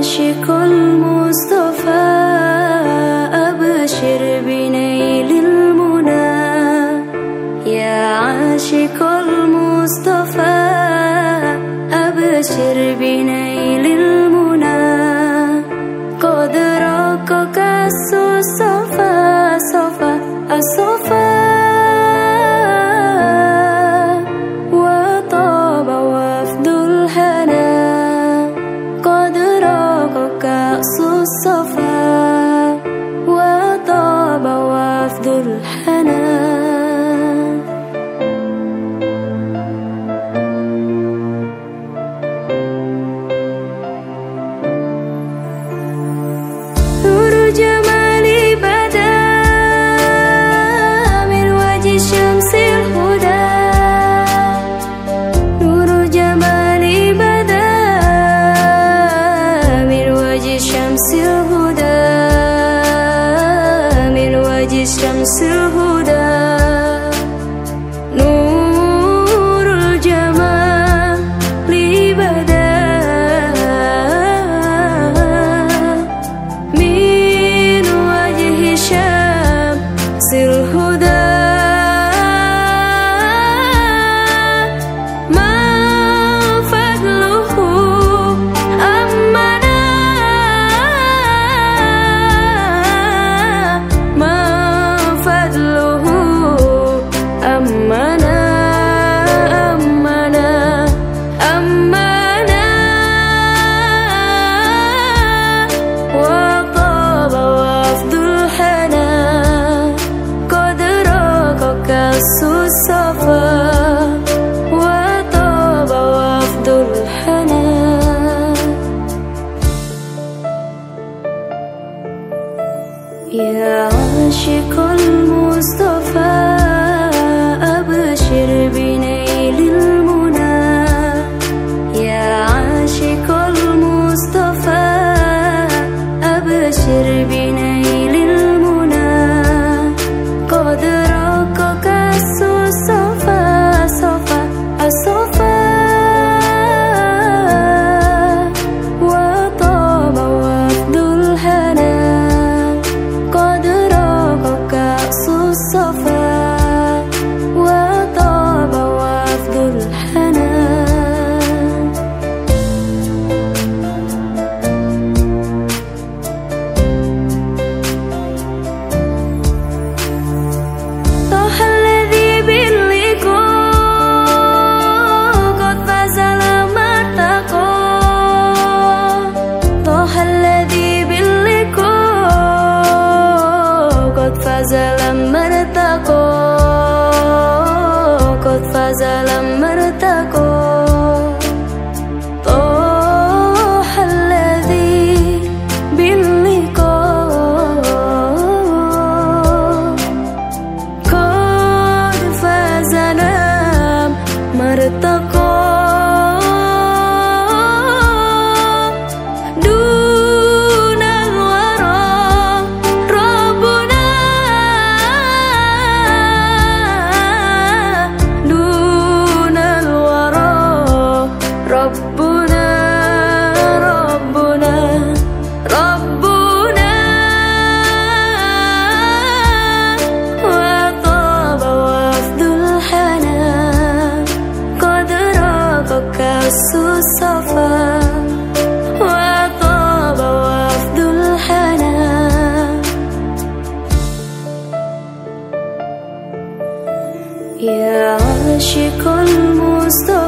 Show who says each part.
Speaker 1: عاشق المصطفى أبشر بنيل المنى. يا عاشق المصطفى أبشر بنيل المنى. قد راقك الصفا صفا الصفا. sederhana Seluruh jemaah Yeah, she could dalam mertaku كل مستقبل